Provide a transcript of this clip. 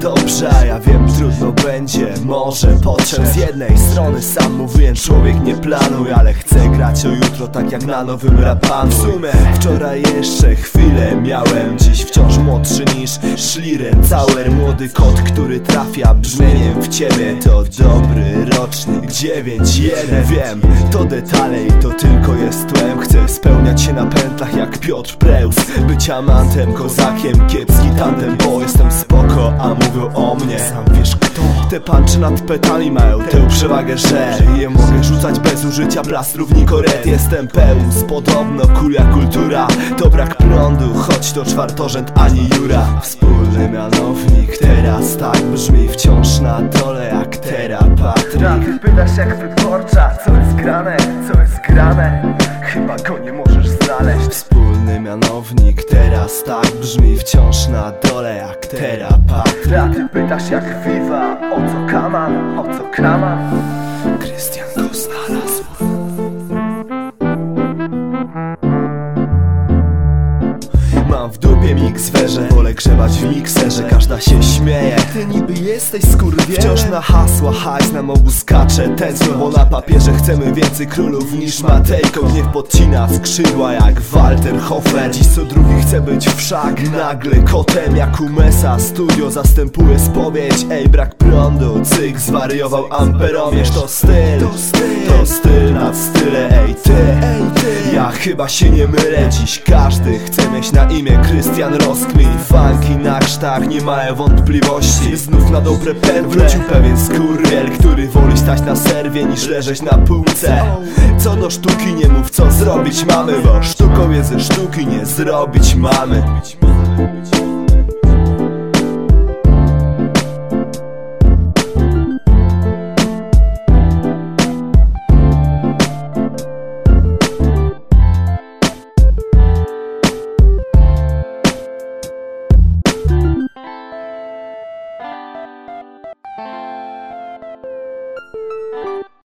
dobrze A ja wiem, trudno będzie, może potrzeb Z jednej strony sam mówiłem, człowiek nie planuj Ale chcę grać o jutro tak jak na nowym rapanu W sumie wczoraj jeszcze chwilę miałem Dziś wciąż niż Szliren Cauer, młody kot, który trafia brzmieniem w ciebie. To dobry rocznik 9-1 Wiem, to detale i to tylko jest tłem. Chcę spełniać się na pętlach jak Piotr Preus. Być amantem, kozakiem, kiepski tantem Bo jestem spoko, a mówią o mnie. Sam wiesz kto Te pancze nad petami mają tę przewagę, że Je mogę rzucać bez użycia plastrów ni koret. Jestem pełz, podobno kulia kultura. To brak prądu, choć to czwartorzęd ani jura. Wspólny mianownik teraz tak brzmi wciąż na dole jak terapatryk Ty pytasz jak wytworcza, co jest grane, co jest grane? Chyba go nie Wspólny mianownik. Teraz tak brzmi wciąż na dole jak terapatryk A ty pytasz jak Viva, o co kaman, o co kraman Krystian go znalazł mix werze Wolę grzebać w mikserze Każda się śmieje. Ty niby jesteś skurwielem. Wciąż na hasła hajs nam obu skacze Tęskno, bo na papierze chcemy więcej królów niż Matejko. Gniew podcina skrzydła jak Walter Hofer. Dziś co drugi chce być wszak Nagle kotem. Jak u Mesa Studio zastępuje spowiedź. Ej brak prądu, cyk zwariował amperomierz. To styl, to styl. nad style Ej ty, Ja chyba się nie mylę. Dziś każdy chce mieć na imię Krystian Roskmin Funky na ksztach, nie mają wątpliwości. Znów na dobre pętle Wrócił pewien skurwiel, który woli stać na serwie niż leżeć na półce. Co do sztuki nie mów co zrobić mamy Bo sztuką jest ze sztuki nie zrobić mamy